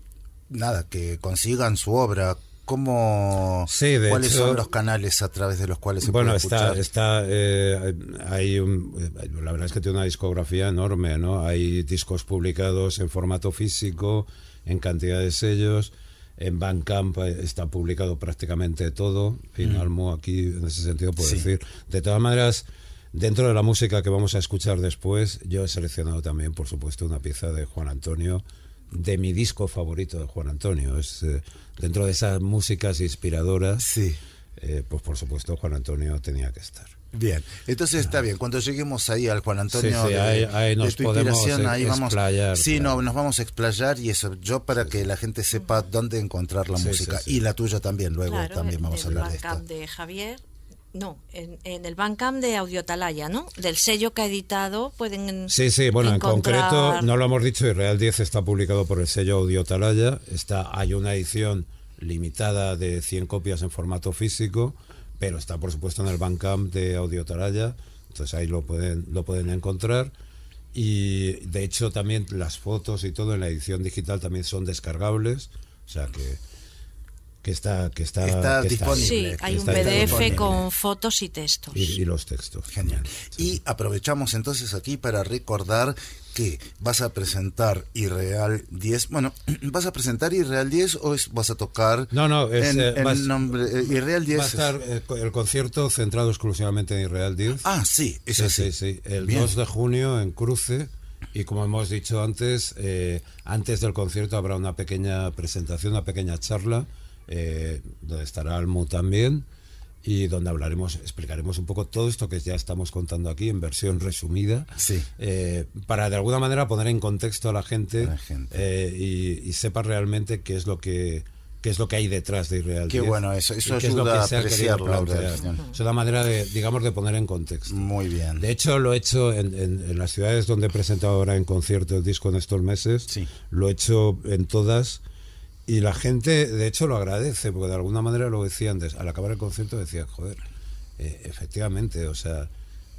nada que consigan su obra ¿Cómo, ¿Cuáles son los canales a través de los cuales se bueno, puede escuchar? está, eh, hay la verdad es que tiene una discografía enorme, ¿no? Hay discos publicados en formato físico, en cantidad de sellos. En Bandcamp está publicado prácticamente todo. En mm. aquí, en ese sentido, puedo decir. De todas maneras, dentro de la música que vamos a escuchar después, yo he seleccionado también, por supuesto, una pieza de Juan Antonio de mi disco favorito de Juan Antonio. Es eh, dentro de esas músicas inspiradoras. Sí. Eh, pues por supuesto Juan Antonio tenía que estar. Bien, entonces está bien. Cuando lleguemos ahí al Juan Antonio Sí, sí, de, ahí- ahí nos de tu inspiración, ahí vamos. explayar, Sí, claro. no, nos vamos a explayar y eso. Yo para que la gente sepa dónde encontrar la Sí, música sí, sí. y la tuya también. Luego Claro, también vamos a hablar de esto. De Javier. No, en, en el Bandcamp de Audiotalaya, ¿no? Del sello que ha editado pueden Sí, sí, bueno, encontrar- en concreto no lo hemos dicho y Real 10 está publicado por el sello Audio Talaya. Está, hay una edición limitada de 100 copias en formato físico, pero está por supuesto en el Bandcamp de Audio Talaya, entonces ahí lo pueden, lo pueden encontrar. Y de hecho también las fotos y todo en la edición digital también son descargables, o sea que, que está que está, Está que disponible. Sí, hay un PDF disponible. con fotos y textos. y, y los textos. Genial. Y aprovechamos entonces aquí para recordar que vas a presentar Irreal 10. Bueno, ¿vas a presentar Irreal 10 o es- vas a tocar No, no, es, en, eh, en vas- nombre eh, Irreal 10? Va a es- estar eh, el concierto centrado exclusivamente en Israel 10. Ah, sí, eso sí, sí. sí, sí. El Bien. 2 de junio en Cruce. Y como hemos dicho antes, eh, antes del concierto habrá una pequeña presentación, una pequeña charla, eh, donde estará Almu también y donde hablaremos, explicaremos un poco todo esto que ya estamos contando aquí en versión resumida, Sí. eh, para de alguna manera poner en contexto a la gente, A la gente. eh, y, y sepa realmente qué es lo que qué es lo que hay detrás de Israel Qué 10 bueno eso, eso qué es lo ayuda que a se ha querido apreciar la plantear. organización. Es una manera de, digamos, de poner en contexto. Muy bien. De hecho, lo he hecho en, en- en las ciudades donde he presentado ahora en concierto el disco en estos meses. Sí. Lo he hecho en todas. Y la gente, de hecho, lo agradece, porque de alguna manera lo decía antes. Al acabar el concierto decía, joder, eh, efectivamente, o sea,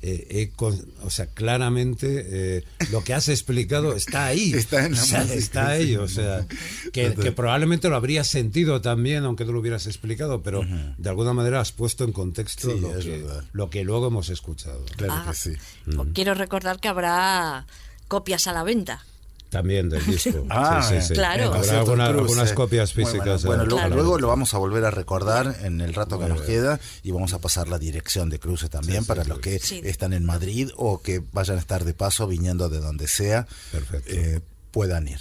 eh, con- o sea, claramente eh, lo que has explicado está ahí. Está en la O sea, música, está ahí, sí. o sea, que, que probablemente lo habrías sentido también, aunque no lo hubieras explicado, pero de alguna manera has puesto en contexto Sí, lo, es que, verdad. lo que luego hemos escuchado. Claro Ah, que sí. pues Quiero recordar que habrá copias a la venta. También del disco. Ah, Sí, sí, sí. Claro. Habrá alguna- algunas copias Muy físicas. Bueno, Bueno, eh, claro. luego lo vamos a volver a recordar en el rato que nos bien. queda y vamos a pasar la dirección de Cruce también para sí. los que Sí. están en Madrid o que vayan a estar de paso viniendo de donde sea. Perfecto. eh, puedan ir.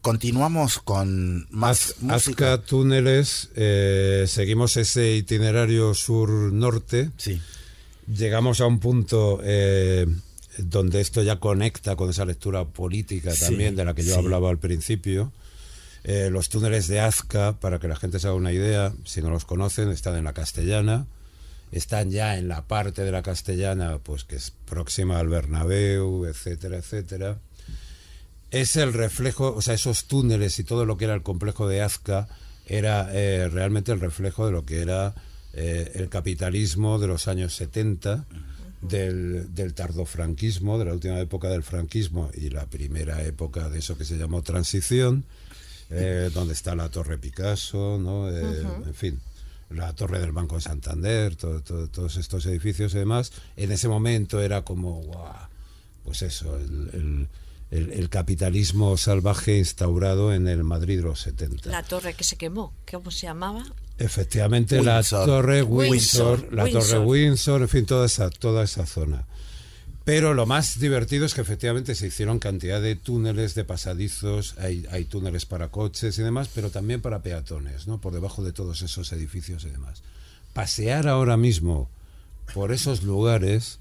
Continuamos con más Az- música. Azca Túneles, eh, seguimos ese itinerario sur-norte. Sí. Llegamos a un punto eh, donde esto ya conecta con esa lectura política Sí, también de la que yo sí. hablaba al principio. Eh, los túneles de Azca, para que la gente se haga una idea, si no los conocen, están en la Castellana, están ya en la parte de la Castellana, pues que es próxima al Bernabéu, etcétera, etcétera. Es el reflejo, o sea, esos túneles y todo lo que era el complejo de Azca era eh, realmente el reflejo de lo que era eh, el capitalismo de los años 70, del, del tardofranquismo, de la última época del franquismo y la primera época de eso que se llamó transición, eh, donde está la Torre Picasso, ¿no? Eh, en fin, la Torre del Banco de Santander, todo- todo- todos estos edificios y demás. En ese momento era como, guau, pues eso, el, el- el- el capitalismo salvaje instaurado en el Madrid de los 70. La torre que se quemó, ¿cómo se llamaba? Efectivamente, Windsor. la Torre Windsor, Windsor, la Torre Windsor. Windsor, en fin, toda esa, toda esa zona. Pero lo más divertido es que efectivamente se hicieron cantidad de túneles, de pasadizos, hay, hay túneles para coches y demás, pero también para peatones, ¿no? Por debajo de todos esos edificios y demás. Pasear ahora mismo por esos lugares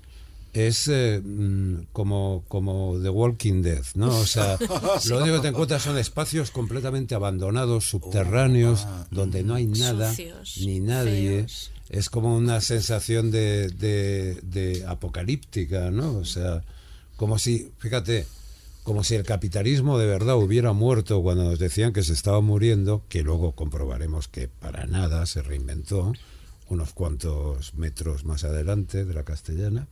es eh, mm, como, como The Walking Dead, ¿no? O sea, lo único que te encuentras son espacios completamente abandonados, subterráneos, donde no hay nada, Sucios, ni nadie. feos. Es como una sensación de, de, de apocalíptica, ¿no? O sea, como si, fíjate, como si el capitalismo de verdad hubiera muerto cuando nos decían que se estaba muriendo, que luego comprobaremos que para nada se reinventó unos cuantos metros más adelante de la castellana.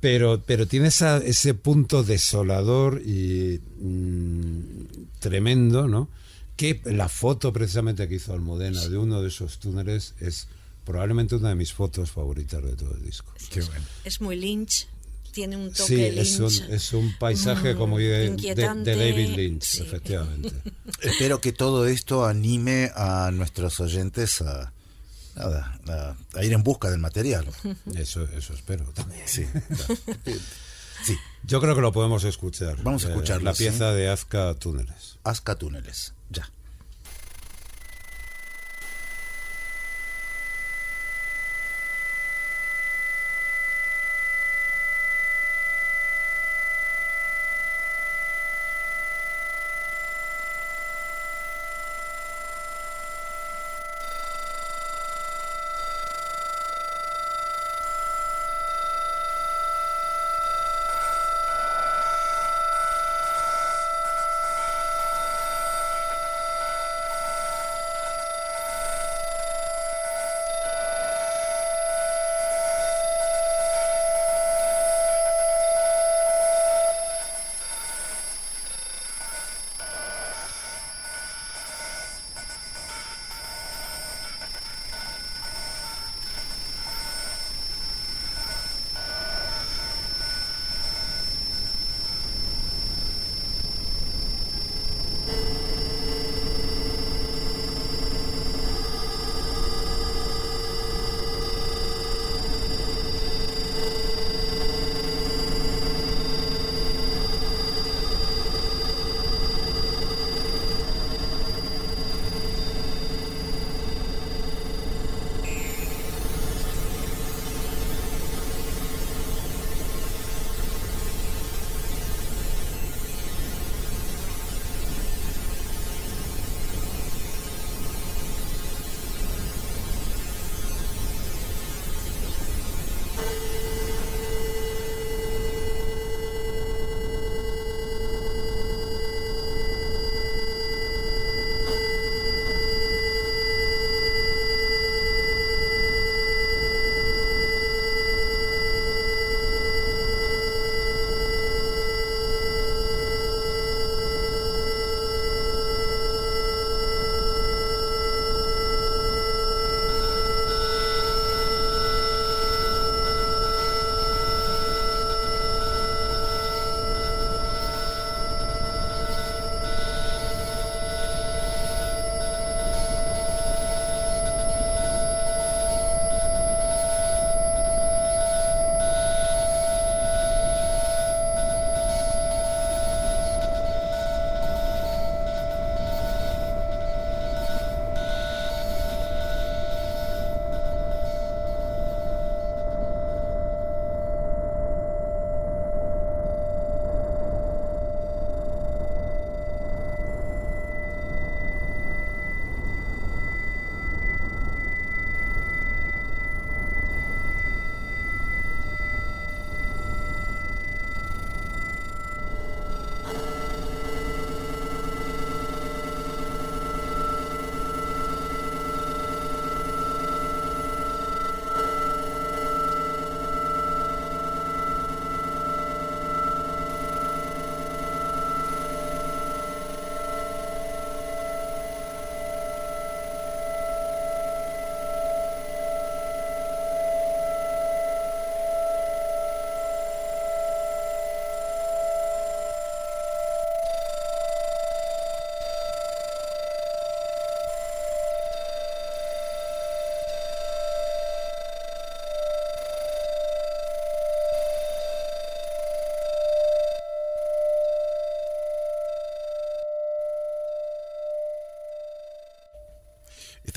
Pero, pero tiene esa- ese punto desolador y mm, tremendo, ¿no? Que la foto precisamente que hizo Almudena de uno de esos túneles es probablemente una de mis fotos favoritas de todo el disco. Qué bueno. Es muy Lynch, tiene un toque Sí, Lynch. es un, es un paisaje Mm, como de, de- inquietante, de David Lynch, sí. efectivamente. Espero que todo esto anime a nuestros oyentes a, nada, a, a ir en busca del material. Eso, eso espero también. Sí, claro. sí. Yo creo que lo podemos escuchar. Vamos a eh, escucharlo, La ¿sí? pieza de Azca Túneles. Azca Túneles, ya.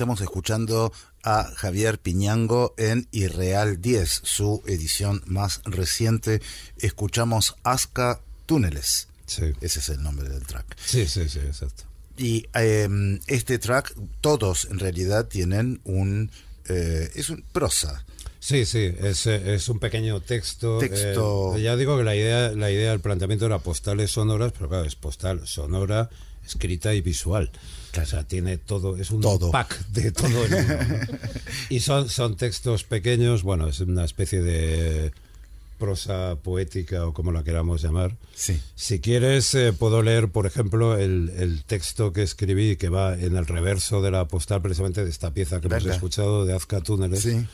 Estamos escuchando a Javier Piñango en Irreal 10, su edición más reciente. Escuchamos Asca Túneles. Sí. Ese es el nombre del track. Sí, sí, sí, exacto. Y em, este track, todos en realidad tienen un... Eh, es un prosa. Sí, sí, es, eh, es un pequeño texto. Texto. eh, ya digo que la idea, la idea del planteamiento era postales sonoras, pero claro, es postal sonora, escrita y visual. O sea, tiene todo, es un Todo. pack de todo. uno, ¿no? y son, son textos pequeños, bueno, es una especie de prosa poética o como la queramos llamar. Sí. Si quieres, eh, puedo leer, por ejemplo, el, el texto que escribí que va en el reverso de la postal precisamente de esta pieza que hemos escuchado de Azca Túneles Sí.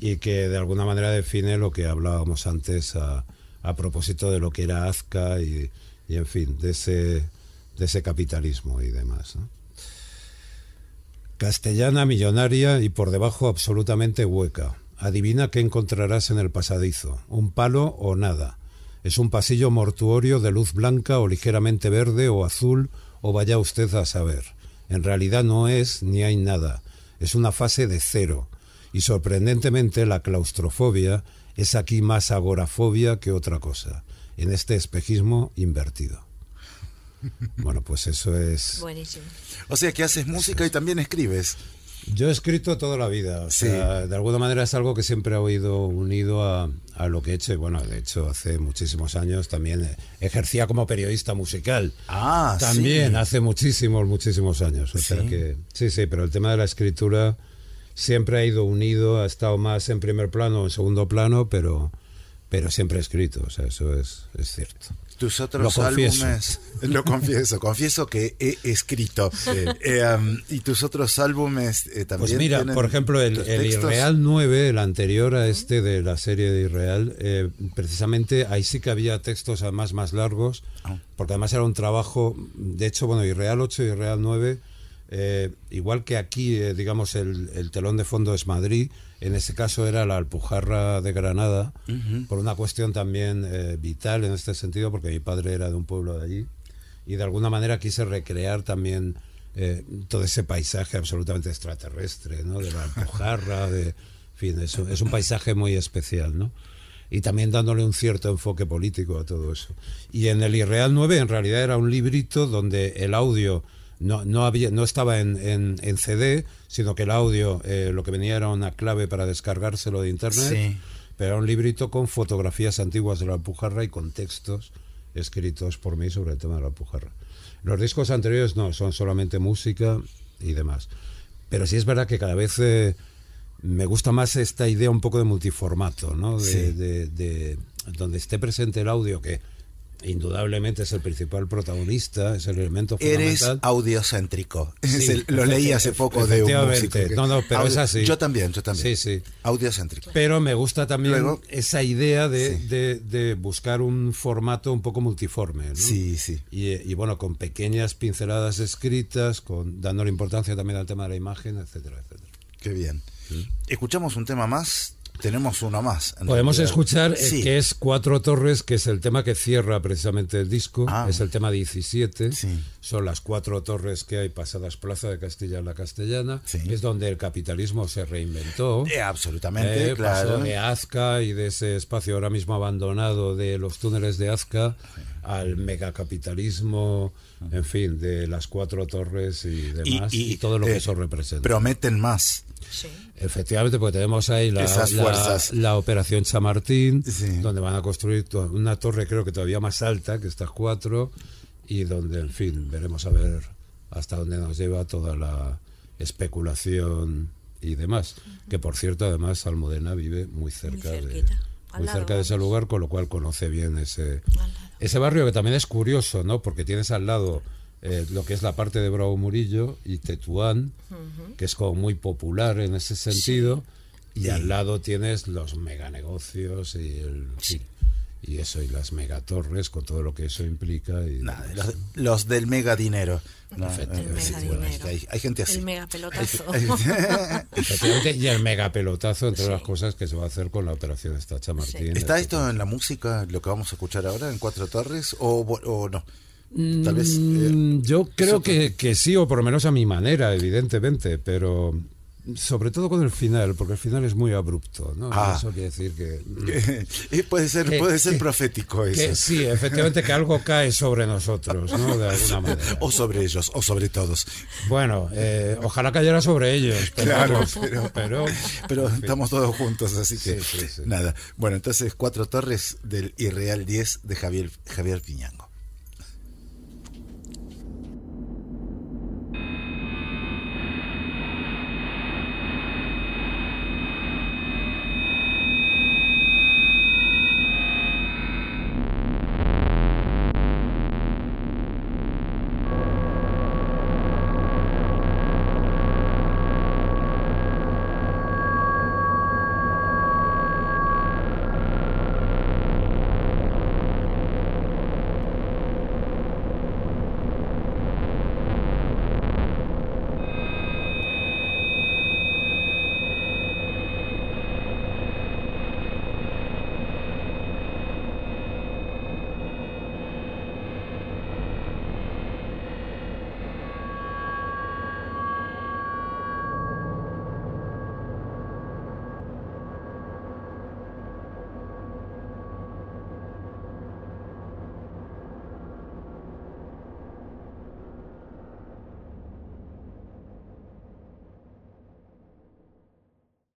y que de alguna manera define lo que hablábamos antes a, a propósito de lo que era Azca y, y, en fin, de ese, de ese capitalismo y demás. Castellana millonaria y por debajo absolutamente hueca. Adivina qué encontrarás en el pasadizo. Un palo o nada. Es un pasillo mortuorio de luz blanca o ligeramente verde o azul o vaya usted a saber. En realidad no es ni hay nada. Es una fase de cero. Y sorprendentemente la claustrofobia es aquí más agorafobia que otra cosa. En este espejismo invertido. Bueno, pues eso es... Buenísimo. O sea que haces música y también escribes. Yo he escrito toda la vida, o Sí. sea, de alguna manera es algo que siempre he oído unido a, a lo que he hecho. Y bueno, de hecho, hace muchísimos años también ejercía como periodista musical. Ah, También sí. hace muchísimos, muchísimos años. O sea Sí. que, sí, sí, pero el tema de la escritura siempre ha ido unido, ha estado más en primer plano o en segundo plano, pero, pero siempre he escrito, o sea, eso es, es cierto. Tus otros Lo álbumes, lo confieso, confieso que he escrito. Eh, um, y tus otros álbumes eh, también. Pues mira, tienen por ejemplo, el? Irreal 9, el anterior a este de la serie de Irreal, eh, precisamente ahí sí que había textos además más largos, Ah. porque además era un trabajo, de hecho, bueno, Irreal 8 y Irreal 9, eh, igual que aquí, digamos, el, el telón de fondo es Madrid, en este caso era la Alpujarra de Granada, por una cuestión también eh, vital en este sentido, porque mi padre era de un pueblo de allí, y de alguna manera quise recrear también eh, todo ese paisaje absolutamente extraterrestre, ¿no? De la Alpujarra, de, en fin, es es un paisaje muy especial, ¿no? Y también dándole un cierto enfoque político a todo eso. Y en el Irreal 9 en realidad era un librito donde el audio no, no, había, no estaba en, en, en CD, sino que el audio eh, lo que venía era una clave para descargárselo de internet. Sí. Pero era un librito con fotografías antiguas de la Alpujarra y con textos escritos por mí sobre el tema de la Alpujarra. Los discos anteriores no, son solamente música y demás. Pero sí es verdad que cada vez eh, me gusta más esta idea un poco de multiformato, ¿no? De, Sí. de- de- donde esté presente el audio, que indudablemente es el principal protagonista, es el elemento Eres fundamental. audiocéntrico. Sí, el- lo leí hace poco de un músico. efectivamente. que- No, no, pero es así. Yo también, yo también. Sí, sí. Audiocéntrico. Pero me gusta también Luego- esa idea de, Sí. de- de buscar un formato un poco multiforme. ¿no? Sí, sí. Y, y, bueno, con pequeñas pinceladas escritas, con dándole importancia también al tema de la imagen, etcétera, etcétera. Qué bien. Escuchamos un tema más. Tenemos uno más. en Podemos realidad. escuchar eh, Sí. que es Cuatro Torres, que es el tema que cierra precisamente el disco, Ah. es el tema 17. Sí. Son las cuatro torres que hay pasadas Plaza de Castilla la Castellana. Sí. Es donde el capitalismo se reinventó. Eh, absolutamente, Eh, claro. Pasó de Azca y de ese espacio ahora mismo abandonado de los túneles de Azca al megacapitalismo, en fin, de las cuatro torres y demás, y, todo lo que eso representa. Prometen más. Sí. Efectivamente, porque tenemos ahí la, Esas la- fuerzas. la operación Chamartín, Sí. donde van a construir una torre creo que todavía más alta que estas cuatro, y donde, en fin, veremos a ver hasta dónde nos lleva toda la especulación y demás. Que por cierto, además, Almudena vive muy cerca, de, muy cerca de ese lugar, con lo cual conoce bien ese, ese barrio que también es curioso, ¿no? Porque tienes al lado eh, lo que es la parte de Bravo Murillo y Tetuán, que es como muy popular en ese sentido, y al lado tienes los meganegocios y el fin, y eso y las megatorres con todo lo que eso implica y Nada, los, los del mega dinero. No, eh, El sí, mega bueno, dinero. hay, hay gente así. El mega pelotazo. Y el megapelotazo entre las cosas que se va a hacer con la operación Estacha Martín. ¿Está esto en la música, lo que vamos a escuchar ahora, en Cuatro Torres, o, o no? Tal vez. Mm, eh, Yo creo que, que sí, o por lo menos a mi manera, evidentemente, pero sobre todo con el final, porque el final es muy abrupto, ¿no? Ah. Eso quiere decir que... eh, puede ser, Que- puede ser que- profético eso. sí, efectivamente que algo cae sobre nosotros, ¿no? De alguna manera. O sobre ellos, o sobre todos. Bueno, eh, ojalá cayera sobre ellos, pero, Claro, vamos, pero- pero, Pero en fin. estamos todos juntos, así que Sí, sí, sí. nada. Bueno, entonces Cuatro Torres del Irreal 10 de Javier, Javier Piñango.